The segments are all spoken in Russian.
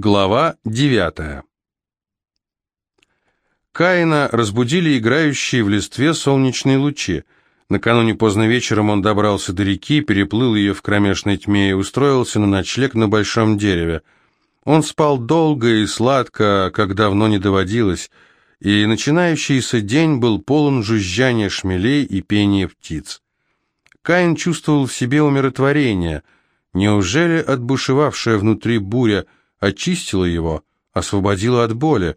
Глава девятая Каина разбудили играющие в листве солнечные лучи. Накануне поздно вечером он добрался до реки, переплыл ее в кромешной тьме и устроился на ночлег на большом дереве. Он спал долго и сладко, как давно не доводилось, и начинающийся день был полон жужжания шмелей и пения птиц. Каин чувствовал в себе умиротворение. Неужели отбушевавшая внутри буря очистила его, освободила от боли?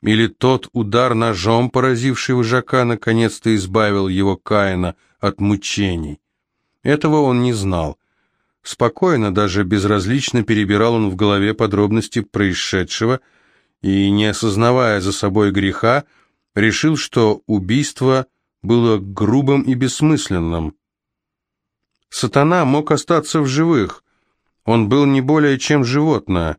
Или тот удар ножом, поразивший вожака, наконец-то избавил его Каина от мучений? Этого он не знал. Спокойно, даже безразлично перебирал он в голове подробности происшедшего и, не осознавая за собой греха, решил, что убийство было грубым и бессмысленным. Сатана мог остаться в живых. Он был не более чем животное.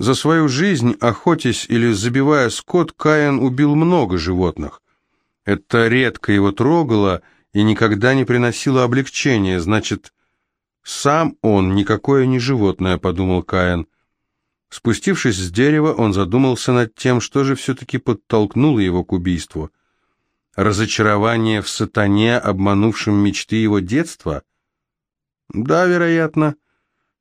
За свою жизнь, охотясь или забивая скот, Каин убил много животных. Это редко его трогало и никогда не приносило облегчения, значит, сам он никакое не животное, подумал Каин. Спустившись с дерева, он задумался над тем, что же все-таки подтолкнуло его к убийству. Разочарование в сатане, обманувшем мечты его детства? Да, вероятно.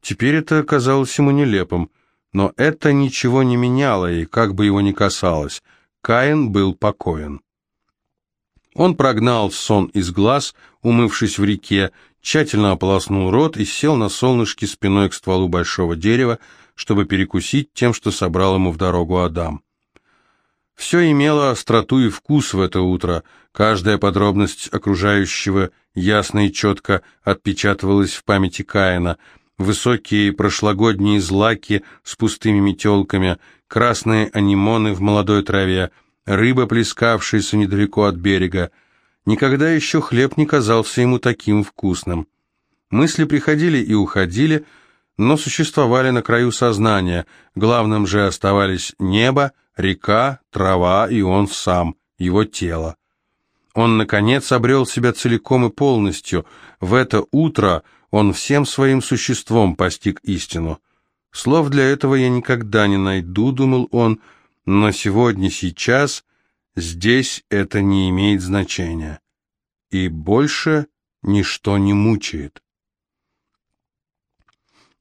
Теперь это казалось ему нелепым. Но это ничего не меняло, и как бы его ни касалось, Каин был покоен. Он прогнал сон из глаз, умывшись в реке, тщательно ополоснул рот и сел на солнышке спиной к стволу большого дерева, чтобы перекусить тем, что собрал ему в дорогу Адам. Все имело остроту и вкус в это утро, каждая подробность окружающего ясно и четко отпечатывалась в памяти Каина – высокие прошлогодние злаки с пустыми метелками, красные анимоны в молодой траве, рыба, плескавшаяся недалеко от берега. Никогда еще хлеб не казался ему таким вкусным. Мысли приходили и уходили, но существовали на краю сознания. Главным же оставались небо, река, трава и он сам, его тело. Он, наконец, обрел себя целиком и полностью. В это утро – он всем своим существом постиг истину. Слов для этого я никогда не найду, думал он, но сегодня, сейчас, здесь это не имеет значения. И больше ничто не мучает.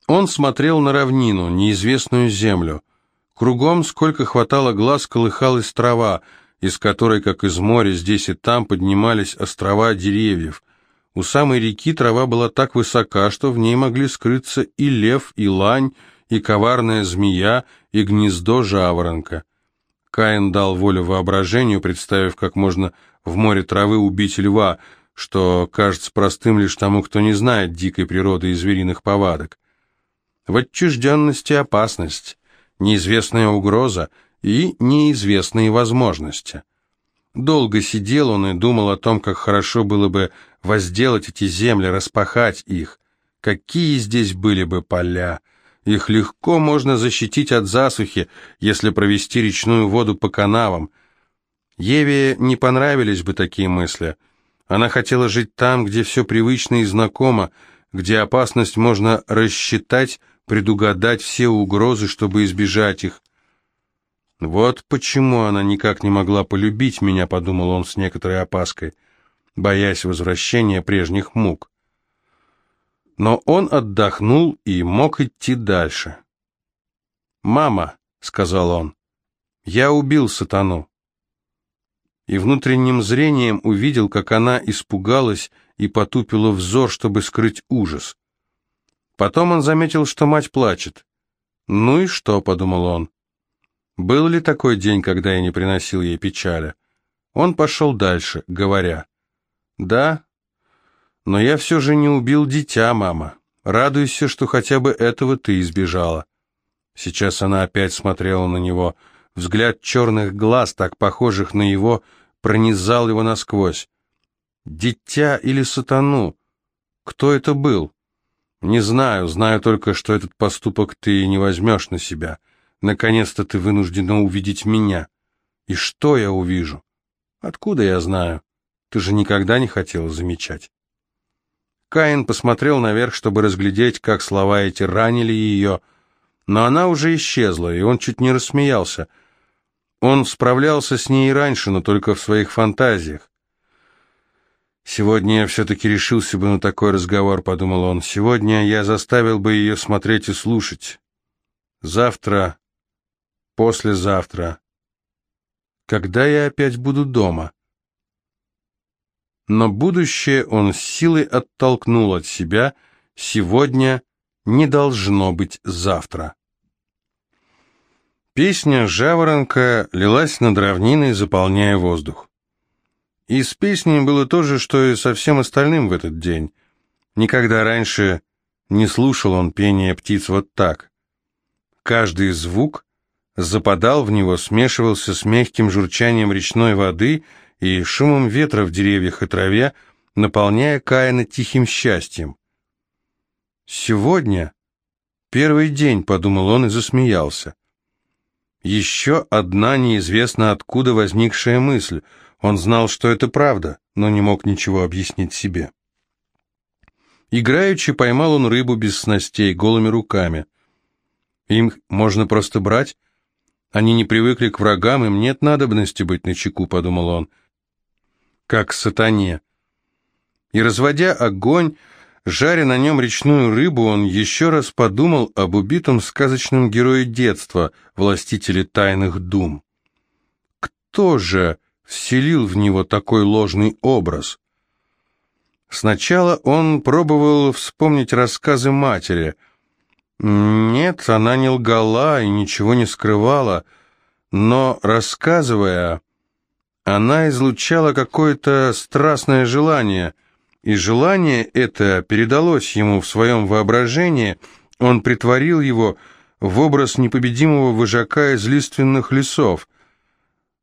Он смотрел на равнину, неизвестную землю. Кругом, сколько хватало глаз, колыхалась трава, из которой, как из моря, здесь и там поднимались острова деревьев. У самой реки трава была так высока, что в ней могли скрыться и лев, и лань, и коварная змея, и гнездо жаворонка. Каин дал волю воображению, представив, как можно в море травы убить льва, что кажется простым лишь тому, кто не знает дикой природы и звериных повадок. В отчужденности опасность, неизвестная угроза и неизвестные возможности. Долго сидел он и думал о том, как хорошо было бы возделать эти земли, распахать их. Какие здесь были бы поля! Их легко можно защитить от засухи, если провести речную воду по канавам. Еве не понравились бы такие мысли. Она хотела жить там, где все привычно и знакомо, где опасность можно рассчитать, предугадать все угрозы, чтобы избежать их. «Вот почему она никак не могла полюбить меня», — подумал он с некоторой опаской боясь возвращения прежних мук. Но он отдохнул и мог идти дальше. «Мама», — сказал он, — «я убил сатану». И внутренним зрением увидел, как она испугалась и потупила взор, чтобы скрыть ужас. Потом он заметил, что мать плачет. «Ну и что?» — подумал он. «Был ли такой день, когда я не приносил ей печали?» Он пошел дальше, говоря, «Да, но я все же не убил дитя, мама. Радуйся, что хотя бы этого ты избежала». Сейчас она опять смотрела на него. Взгляд черных глаз, так похожих на его, пронизал его насквозь. «Дитя или сатану? Кто это был?» «Не знаю, знаю только, что этот поступок ты не возьмешь на себя. Наконец-то ты вынуждена увидеть меня. И что я увижу? Откуда я знаю?» Ты же никогда не хотела замечать. Каин посмотрел наверх, чтобы разглядеть, как слова эти ранили ее, Но она уже исчезла, и он чуть не рассмеялся. Он справлялся с ней раньше, но только в своих фантазиях. «Сегодня я все-таки решился бы на такой разговор», — подумал он. «Сегодня я заставил бы ее смотреть и слушать. Завтра, послезавтра. Когда я опять буду дома?» Но будущее он с силой оттолкнул от себя. Сегодня не должно быть завтра. Песня «Жаворонка» лилась над равниной, заполняя воздух. И с песней было то же, что и со всем остальным в этот день. Никогда раньше не слушал он пения птиц вот так. Каждый звук западал в него, смешивался с мягким журчанием речной воды и шумом ветра в деревьях и траве, наполняя Каина тихим счастьем. «Сегодня первый день», — подумал он и засмеялся. Еще одна неизвестно откуда возникшая мысль. Он знал, что это правда, но не мог ничего объяснить себе. Играючи поймал он рыбу без снастей, голыми руками. Им можно просто брать. Они не привыкли к врагам, им нет надобности быть начеку, подумал он. Как сатане. И разводя огонь, Жаря на нем речную рыбу, он еще раз подумал об убитом сказочном герое детства, властителе тайных дум. Кто же вселил в него такой ложный образ? Сначала он пробовал вспомнить рассказы матери. Нет, она не лгала и ничего не скрывала, но, рассказывая, она излучала какое-то страстное желание — и желание это передалось ему в своем воображении, он притворил его в образ непобедимого вожака из лиственных лесов.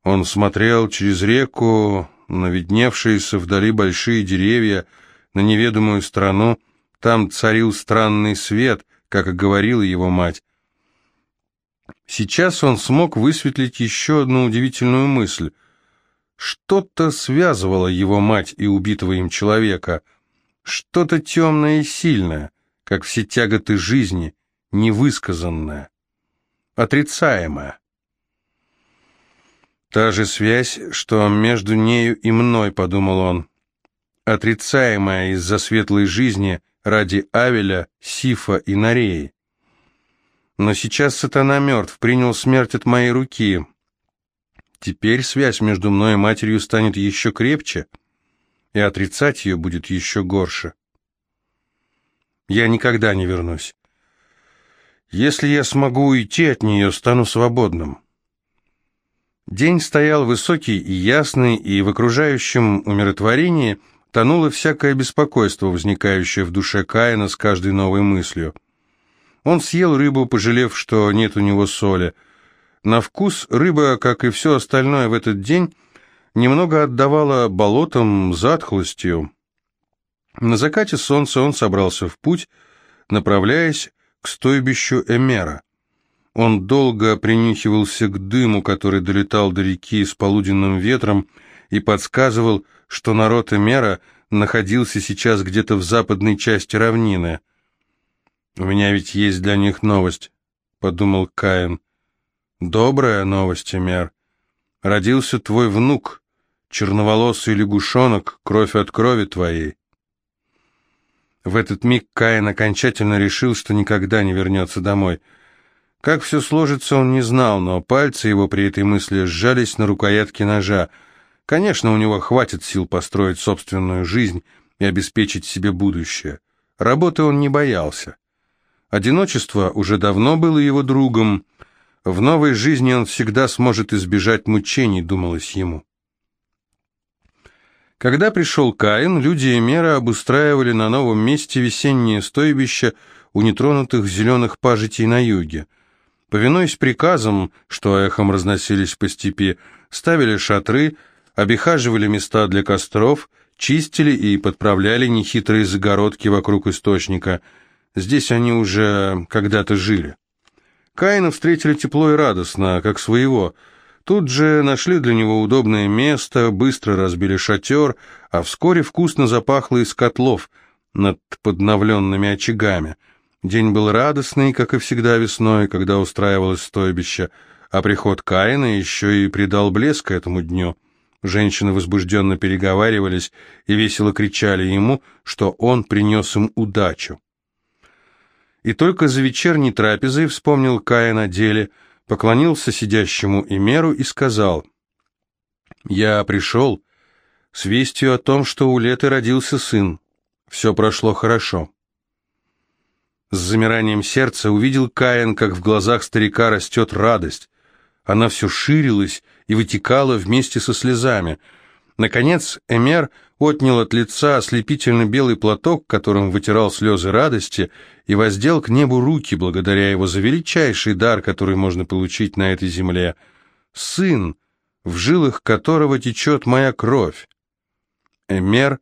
Он смотрел через реку на видневшиеся вдали большие деревья, на неведомую страну, там царил странный свет, как и говорила его мать. Сейчас он смог высветлить еще одну удивительную мысль — что-то связывало его мать и убитого им человека, что-то темное и сильное, как все тяготы жизни, невысказанное, отрицаемое. Та же связь, что между нею и мной, подумал он, отрицаемая из-за светлой жизни ради Авеля, Сифа и Нареи. Но сейчас сатана мертв, принял смерть от моей руки, Теперь связь между мной и матерью станет еще крепче, и отрицать ее будет еще горше. Я никогда не вернусь. Если я смогу уйти от нее, стану свободным. День стоял высокий и ясный, и в окружающем умиротворении тонуло всякое беспокойство, возникающее в душе Каина с каждой новой мыслью. Он съел рыбу, пожалев, что нет у него соли, на вкус рыба, как и все остальное в этот день, немного отдавала болотам, затхлостью. На закате солнца он собрался в путь, направляясь к стойбищу Эмера. Он долго принюхивался к дыму, который долетал до реки с полуденным ветром, и подсказывал, что народ Эмера находился сейчас где-то в западной части равнины. «У меня ведь есть для них новость», — подумал Каин. Добрая новость, Эмер. Родился твой внук, черноволосый лягушонок, кровь от крови твоей. В этот миг Каин окончательно решил, что никогда не вернется домой. Как все сложится, он не знал, но пальцы его при этой мысли сжались на рукоятке ножа. Конечно, у него хватит сил построить собственную жизнь и обеспечить себе будущее. Работы он не боялся. Одиночество уже давно было его другом, в новой жизни он всегда сможет избежать мучений, думалось ему. Когда пришел Каин, люди Эмера обустраивали на новом месте весеннее стойбище у нетронутых зеленых пажитей на юге. Повинуясь приказам, что эхом разносились по степи, ставили шатры, обихаживали места для костров, чистили и подправляли нехитрые загородки вокруг источника. Здесь они уже когда-то жили. Каина встретили тепло и радостно, как своего. Тут же нашли для него удобное место, быстро разбили шатер, а вскоре вкусно запахло из котлов над подновленными очагами. День был радостный, как и всегда весной, когда устраивалось стойбище, а приход Каина еще и придал блеск этому дню. Женщины возбужденно переговаривались и весело кричали ему, что он принес им удачу. И только за вечерней трапезой вспомнил Каин о деле, поклонился сидящему Имеру и сказал, «Я пришел с вестью о том, что у Леты родился сын. Все прошло хорошо». С замиранием сердца увидел Каин, как в глазах старика растет радость. Она все ширилась и вытекала вместе со слезами. Наконец Эмер отнял от лица ослепительно белый платок, которым вытирал слезы радости, и воздел к небу руки, благодаря его за величайший дар, который можно получить на этой земле. «Сын, в жилах которого течет моя кровь». Эмер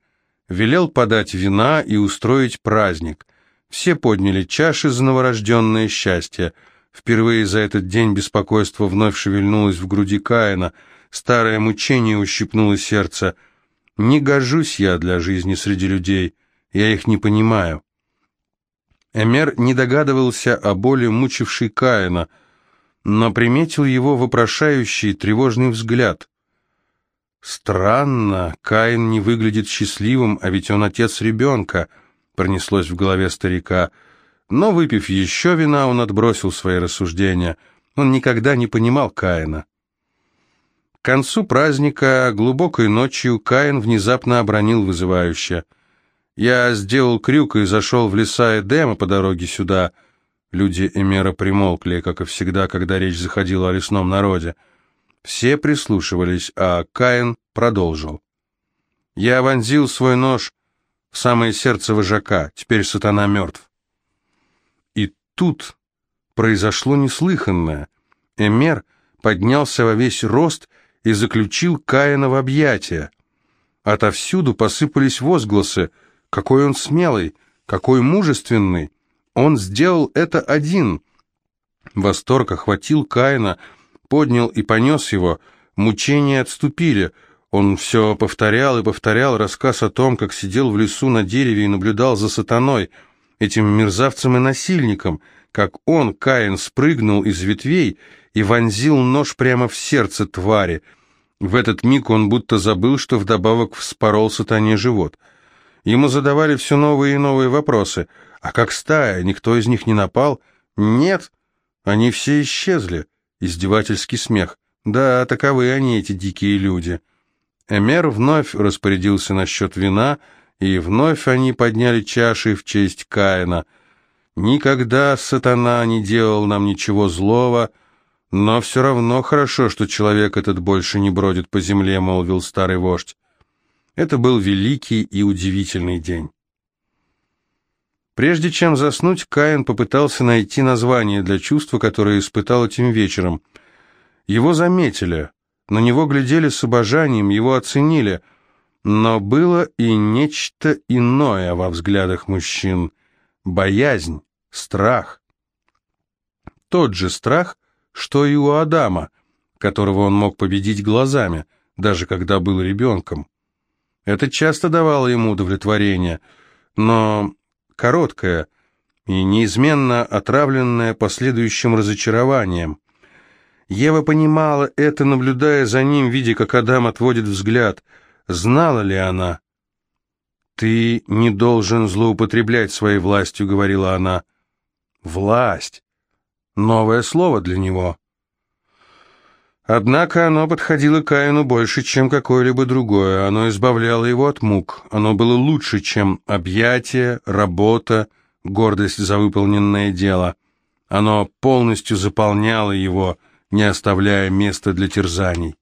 велел подать вина и устроить праздник – все подняли чаши за новорожденное счастье. Впервые за этот день беспокойство вновь шевельнулось в груди Каина. Старое мучение ущипнуло сердце. «Не гожусь я для жизни среди людей. Я их не понимаю». Эмер не догадывался о боли, мучившей Каина, но приметил его вопрошающий, тревожный взгляд. «Странно, Каин не выглядит счастливым, а ведь он отец ребенка» пронеслось в голове старика. Но, выпив еще вина, он отбросил свои рассуждения. Он никогда не понимал Каина. К концу праздника, глубокой ночью, Каин внезапно обронил вызывающе. «Я сделал крюк и зашел в леса Эдема по дороге сюда». Люди Эмера примолкли, как и всегда, когда речь заходила о лесном народе. Все прислушивались, а Каин продолжил. «Я вонзил свой нож в самое сердце вожака, теперь сатана мертв. Тут произошло неслыханное. Эмер поднялся во весь рост и заключил Каина в объятия. Отовсюду посыпались возгласы. Какой он смелый, какой мужественный. Он сделал это один. Восторг охватил Каина, поднял и понес его. Мучения отступили — он все повторял и повторял рассказ о том, как сидел в лесу на дереве и наблюдал за сатаной, этим мерзавцем и насильником, как он, Каин, спрыгнул из ветвей и вонзил нож прямо в сердце твари. В этот миг он будто забыл, что вдобавок вспорол сатане живот. Ему задавали все новые и новые вопросы. А как стая, никто из них не напал? Нет, они все исчезли. Издевательский смех. Да, таковы они, эти дикие люди. Эмер вновь распорядился насчет вина, и вновь они подняли чаши в честь Каина. «Никогда сатана не делал нам ничего злого, но все равно хорошо, что человек этот больше не бродит по земле», — молвил старый вождь. Это был великий и удивительный день. Прежде чем заснуть, Каин попытался найти название для чувства, которое испытал этим вечером. Его заметили — на него глядели с обожанием, его оценили, но было и нечто иное во взглядах мужчин. Боязнь, страх. Тот же страх, что и у Адама, которого он мог победить глазами, даже когда был ребенком. Это часто давало ему удовлетворение, но короткое и неизменно отравленное последующим разочарованием. Ева понимала это, наблюдая за ним, видя, как Адам отводит взгляд. Знала ли она? «Ты не должен злоупотреблять своей властью», — говорила она. «Власть» — новое слово для него. Однако оно подходило Каину больше, чем какое-либо другое. Оно избавляло его от мук. Оно было лучше, чем объятие, работа, гордость за выполненное дело. Оно полностью заполняло его — не оставляя места для терзаний.